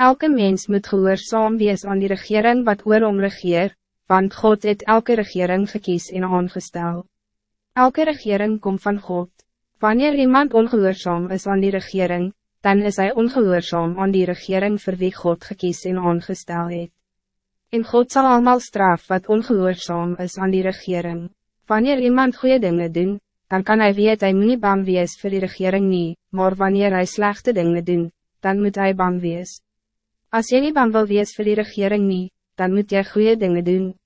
Elke mens moet gehoorzaam wees aan die regering wat oor hom regeer, want God het elke regering gekies en aangestel. Elke regering komt van God. Wanneer iemand ongehoorzaam is aan die regering, dan is hij ongehoorzaam aan die regering voor wie God gekies en aangestel het. En God zal allemaal straf wat ongehoorzaam is aan die regering. Wanneer iemand goede dingen doen, dan kan hij weet hij moet niet bang wees voor die regering niet, maar wanneer hij slechte dingen doen, dan moet hij bang wees. Als je niet bang wil wees voor die regering niet, dan moet je goede dingen doen.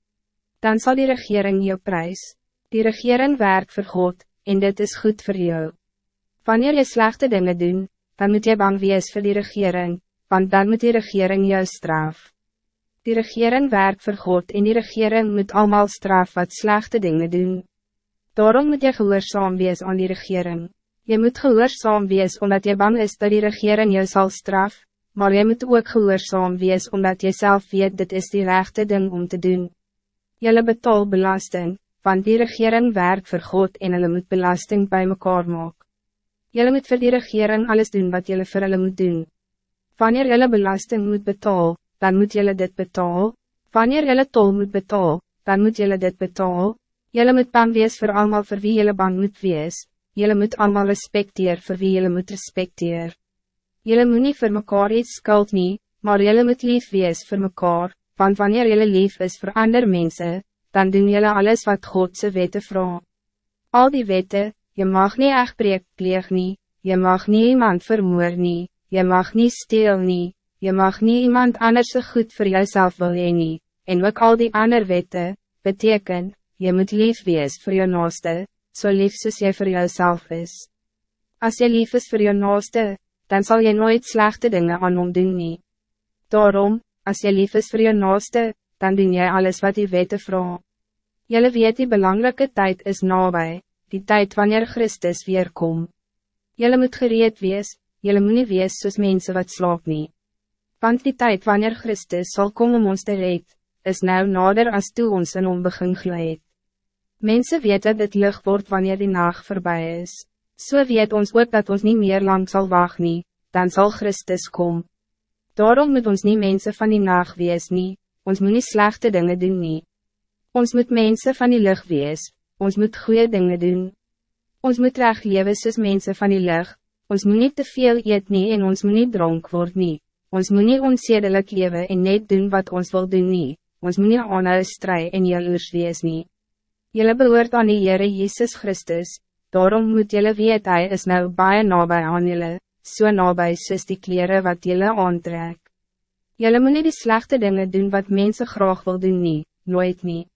Dan zal die regering je prijs. Die regering werkt voor God, en dit is goed voor jou. Wanneer je slechte dingen doen, dan moet je bang wees voor die regering, want dan moet die regering jou straf. Die regering werkt voor God en die regering moet allemaal straf wat slechte dingen doen. Daarom moet je gehoorzaam wees aan die regering. Je moet gehoorzaam wees omdat je bang is dat die regering jou zal straf, maar je moet ook gehoorzaam wees omdat je zelf weet dit is die rechte ding om te doen. Jelle betaal belasting, want die regering werkt voor God en hulle moet belasting bij mekaar maak. Jelle moet voor die regering alles doen wat jelle voor hulle moet doen. Wanneer jelle belasting moet betaal, dan moet jelle dit betaal. Wanneer jelle tol moet betaal, dan moet jelle dit betaal. Jelle moet bang wees voor allemaal voor wie jelle bang moet wees. Jelle moet allemaal respecteer voor wie jelle moet respecteer. Jelle moet niet voor mekaar iets skuld nie, maar jelle moet lief wees voor mekaar, want wanneer jelle lief is voor andere mensen, dan doen jelle alles wat Godse wette vraag. Al die wette, je mag niet echt breek pleeg nie, je mag niet iemand vermoor nie, je mag niet steel nie, je mag niet iemand anders so goed voor jezelf wil heen nie, en ook al die andere wette, beteken, je moet lief wees voor je naaste, zo so lief soos jy voor jezelf is. Als je lief is voor je naaste, dan zal je nooit slechte dingen aan hom doen nie. Daarom, als je lief is voor je naaste, dan doen jij alles wat die wette vraag. Jelle weet die belangrijke tijd is nabij, die tijd wanneer Christus weer kom. Jelle moet gereed wees, jelle moet nie wees soos mense wat slaap nie. Want die tijd wanneer Christus zal komen om ons te red, is nou nader als toe ons in hom begin geleid. Mensen weten dat dit lucht wordt wanneer die nacht voorbij is. So weet ons ook dat ons niet meer lang zal wachten, nie, dan zal Christus komen. Daarom moet ons niet mensen van die nacht wees nie, ons moet niet slechte dingen doen nie. Ons moet mensen van die lucht wees, ons moet goede dingen doen. Ons moet recht leven soos mensen van die lucht, ons moet niet te veel eet nie en ons moet niet dronk word nie. Ons moet niet onzedelijk leven en net doen wat ons wil doen nie, ons moet nie aanhou strui en jaloers wees nie. Jylle behoort aan die Heere Jezus Christus, Daarom moet jullie weet hij is nou baie nabij aan jullie, so nabij soos die kleren wat jullie aantrek. Jullie moet nie die slechte dingen doen wat mensen graag wil doen nie, nooit niet.